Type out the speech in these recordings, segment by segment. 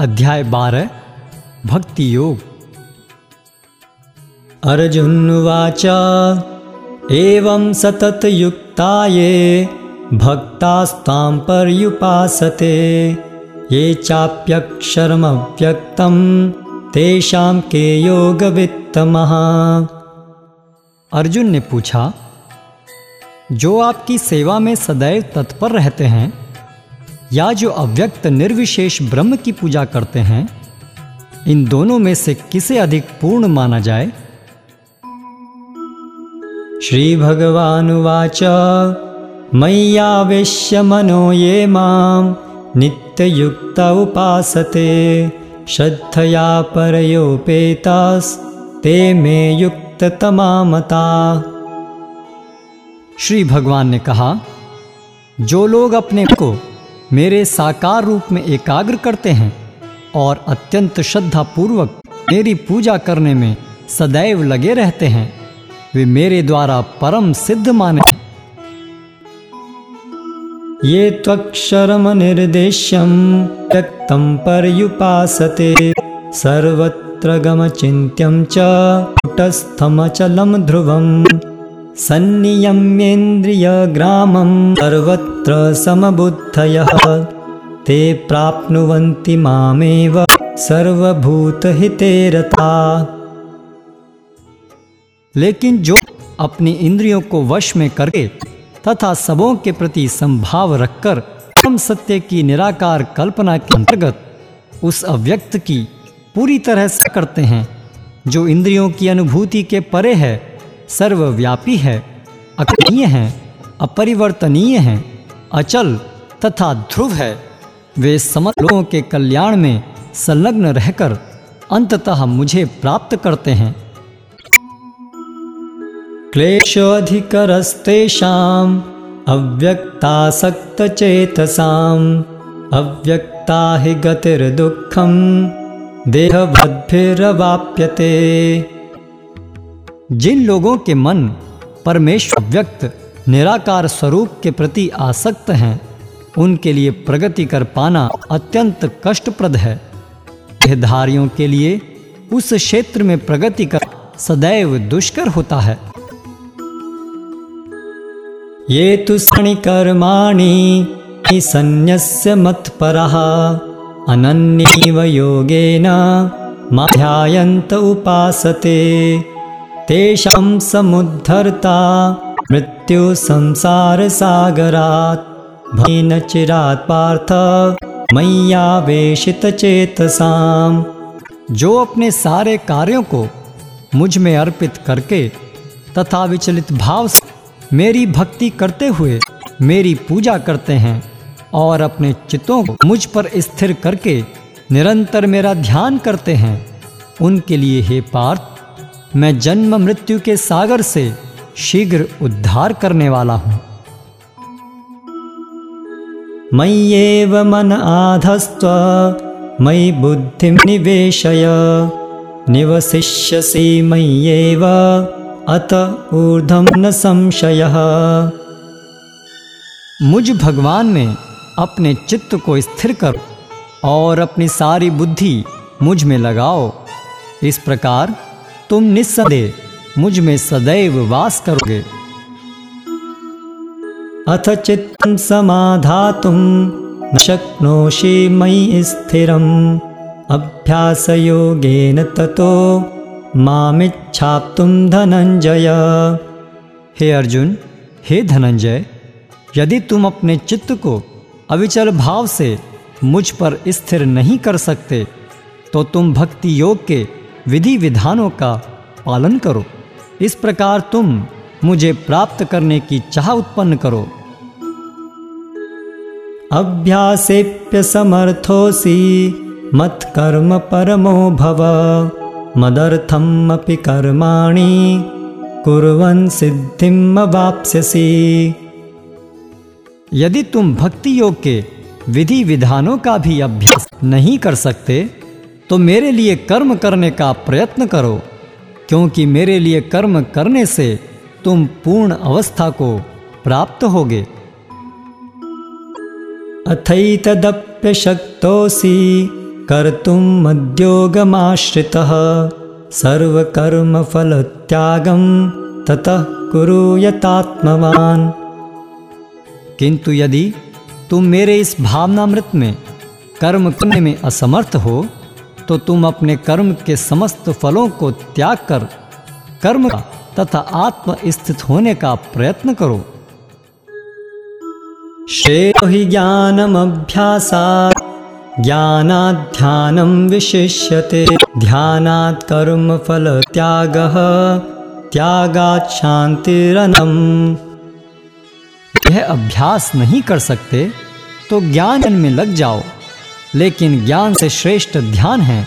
अध्याय बारह, भक्ति योग। अर्जुन्वाच एवं सततयुक्ता ये भक्तास्तां पर्युपासते ये चाप्यक्षरम चाप्यक्षरमव्यक्तं, तेषां के योगवित्तमः। अर्जुन ने पूछा, जो आपकी सेवा में सदैव तत्पर रहते हैं या जो अव्यक्त निर्विशेष ब्रह्म की पूजा करते हैं, इन दोनों में से किसे अधिक पूर्ण माना जाए? श्रीभगवानुवाच मय्यावेश्य मनो ये माँ, नित्ययुक्त उपासते, श्रद्धया परयोपेतास्ते मे युक्ततमामता श्री भगवान ने कहा, जो लोग अपने को मेरे साकार रूप में एकाग्र करते हैं और अत्यंत श्रद्धा पूर्वक मेरी पूजा करने में सदैव लगे रहते हैं। वे मेरे द्वारा परम सिद्ध माने। ये त्वक्षरमनिर्देश्यं व्यक्तं पर्युपासते। सर्वत्र गम गमचिन्त्यं च कुटस्थमचलं ध्रुवम्। सन्नियम्येन्द्रियग्रामं सर्वत्र समबुद्धयः। ते प्राप्नुवन्ति मामेव सर्वभूतहिते रता लेकिन जो अपनी इंद्रियों को वश में करके तथा सबों के प्रति संभाव रखकर हम सत्य की निराकार कल्पना के अंतर्गत उस अव्यक्त की पूरी तरह से करते हैं, जो इंद्रियों की अनुभूति के परे है सर्वव्यापी है अकरणीय है, अपरिवर्तनीय है, अचल तथा ध्रुव है। वे समस्त लोगों के कल्याण में संलग्न रहकर अंततः मुझे प्राप्त करते हैं। क्लेश क्लेशोऽधिकरस्तेषाम्, अव्यक्तासक्तचेतसाम्, अव्यक्ता ही हि गतिर्दुःखं देहवद्भिरवाप्यते। जिन लोगों के मन परमेश्वर व्यक्त, निराकार स्वरूप के प्रति आसक्त हैं, उनके लिए प्रगति कर पाना अत्यंत कष्टप्रद है। देहधारियों के लिए उस क्षेत्र में प्रगति कर सदैव दुष्कर होता है। ये तो तु कर्माणि सन्न्यस्य मत्परः अनन्यैव योगेन माध्यायन्त उपासते। तेषां समुद्धर्ता मृत्युसंसारसागरात् भयेन चिरात् पार्थ मय्यावेशितचेतसाम् जो अपने सारे कार्यों को मुझमें अर्पित करके तथा विचलित भाव से मेरी भक्ति करते हुए मेरी पूजा करते हैं और अपने चित्तों को मुझ पर स्थिर करके निरंतर मेरा ध्यान करते हैं, उनके लिए हे पार्थ मैं जन्म मृत्यु के सागर से शीघ्र उद्धार करने वाला हूँ। मय्येव मन आधस्त्व, मयि बुद्धिं निवेशय, निवसिष्यसि मय्येव अत ऊर्धम न संशय। मुझ भगवान में अपने चित्त को स्थिर करो और अपनी सारी बुद्धि मुझमें लगाओ। इस प्रकार तुम निस्संदेह मुझमें सदैव वास करोगे। अथ चित्तं समाधातुं, न शक्नोषि मयि स्थिरम्। अभ्यासयोगेन ततो मामिच्छाप्तुं धनञ्जय। हे अर्जुन, हे धनंजय यदि तुम अपने चित्त को अविचल भाव से मुझ पर स्थिर नहीं कर सकते तो तुम भक्ति योग के विधि विधानों का पालन करो। इस प्रकार तुम मुझे प्राप्त करने की चाह उत्पन्न करो। अभ्यासेऽप्यसमर्थोऽसि मत्कर्म परमो भव। मदर्थमपि कर्माणि कुर्वन् सिद्धिम् अवाप्स्यसि। यदि तुम भक्ति योग के विधि विधानों का भी अभ्यास नहीं कर सकते तो मेरे लिए कर्म करने का प्रयत्न करो, क्योंकि मेरे लिए कर्म करने से तुम पूर्ण अवस्था को प्राप्त होगे। अथैतदप्यशक्तोऽसि कर्तुं मद्योगमाश्रितः सर्वकर्मफलत्यागं ततः कुरु यतात्मवान्। किंतु यदि तुम मेरे इस भावनामृत में कर्म करने में असमर्थ हो तो तुम अपने कर्म के समस्त फलों को त्याग कर कर्म का तथा आत्म स्थित होने का प्रयत्न करो। श्रेयो हि ज्ञानमभ्यासात् ज्ञानाध्यानं विशिष्यते। ध्यानात् कर्मफलत्यागः त्यागात् शान्तिरनम्। यह अभ्यास नहीं कर सकते तो ज्ञान में लग जाओ। लेकिन ज्ञान से श्रेष्ठ ध्यान है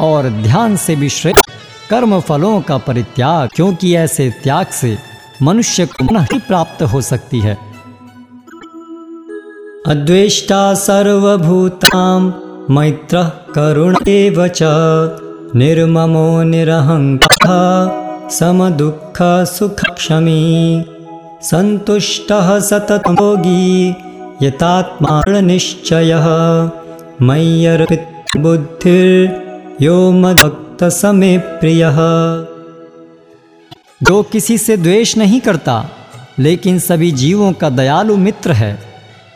और ध्यान से भी श्रेष्ठ कर्म फलों का परित्याग, क्योंकि ऐसे त्याग से मनुष्य को पुनः ही प्राप्त हो सकती है। अद्वेष्टा सर्वभूतां, मैत्र करुण एव च, निर्ममो निरहङ्कारः समदुःखसुखक्षमी सन्तुष्टः सततयोगी यतात्मानिश्चयः मय्यर्पितबुद्धिर्यो मद्भक्तसमे प्रिय। जो किसी से द्वेष नहीं करता, लेकिन सभी जीवों का दयालु मित्र है,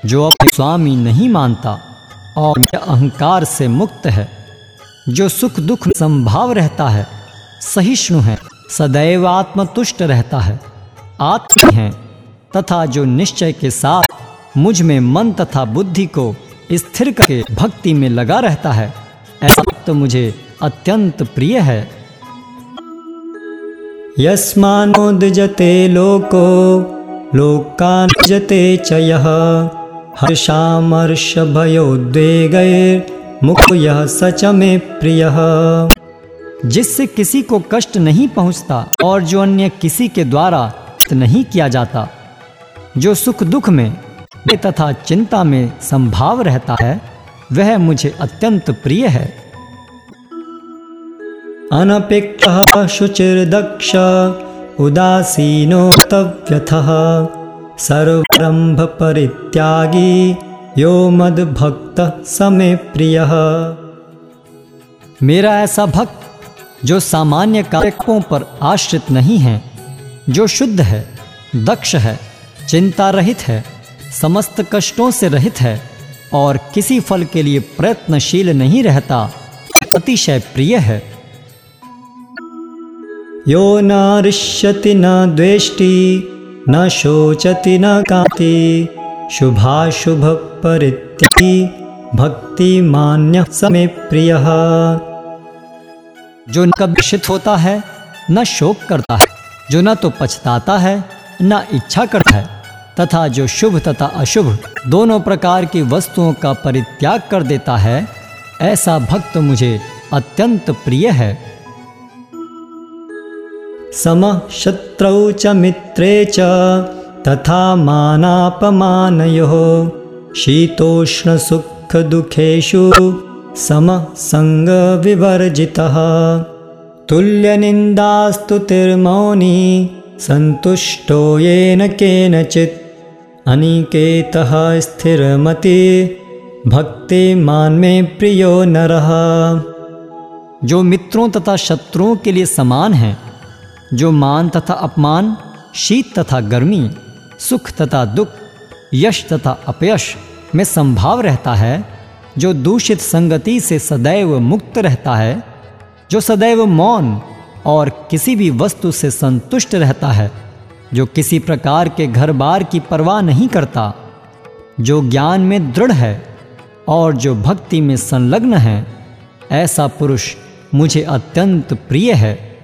जो अपने स्वामी नहीं मानता और अहंकार से मुक्त है, जो सुख दुख संभाव रहता है, सहिष्णु है, सदैव आत्मतुष्ट रहता है आत्म है, तथा जो निश्चय के साथ मुझमें मन तथा बुद्धि को स्थिर करके भक्ति में लगा रहता है। ऐसा तो मुझे अत्यंत प्रिय है। यस्मानोद्यजते लोको लोकानुजते च यः। हर्षामर्षभयोद्वेगैर्मुक्तो यः स च मे प्रियः। जिससे किसी को कष्ट नहीं पहुँचता और जो अन्य किसी के द्वारा नहीं किया जाता, जो सुख दुख में तथा चिंता में संभाव रहता है वह मुझे अत्यंत प्रिय है। शुचिर्दक्ष उदासीनो तव्यथः सर्वारम्भपरित्यागी यो मद्भक्तः स मे प्रियः। मेरा ऐसा भक्त जो सामान्य कार्यकों पर आश्रित नहीं है जो शुद्ध है दक्ष है चिंता रहित है समस्त कष्टों से रहित है और किसी फल के लिए प्रयत्नशील नहीं रहता, अतिशय प्रिय है। यो न रिष्यति न द्वेष्टि, न शोचति, न काति शुभाशुभपरित्यक्ति भक्तिमान्यः स मे प्रियः। जो न कभी शित होता है, न शोक करता है, जो न तो पछताता है, न इच्छा करता है। तथा जो शुभ तथा अशुभ दोनों प्रकार की वस्तुओं का परित्याग कर देता है, ऐसा भक्त मुझे अत्यंत प्रिय है। समः शत्रौ च मित्रे च, तथा मानापमानयोः शीतोष्णसुखदुःखेषु समः सङ्गविवर्जितः तुल्यनिन्दास्तुतिर्मौनी सन्तुष्टो येन केनचित् अनिकेतः स्थिरमति भक्तिमान् मे प्रियो नरः। जो मित्रों तथा शत्रुओं के लिए समान है, जो मान तथा अपमान, शीत तथा गर्मी, सुख तथा दुख, यश तथा अपयश में संभाव रहता है, जो दूषित संगति से सदैव मुक्त रहता है, जो सदैव मौन और किसी भी वस्तु से संतुष्ट रहता है जो किसी प्रकार के घर बार की परवाह नहीं करता, जो ज्ञान में दृढ़ है और जो भक्ति में संलग्न है, ऐसा पुरुष मुझे अत्यंत प्रिय है।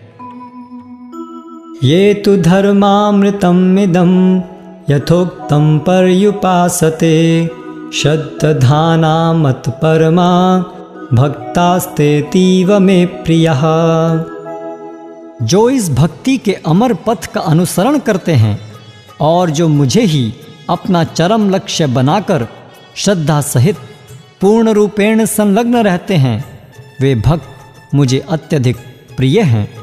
ये तु धर्मामृतमिदं यथोक्तं पर्युपासते भक्तास्ते तीव मे प्रियः। जो इस भक्ति के अमर पथ का अनुसरण करते हैं और जो मुझे ही अपना चरम लक्ष्य बनाकर श्रद्धा सहित पूर्ण रूपेण संलग्न रहते हैं, वे भक्त मुझे अत्यधिक प्रिय हैं।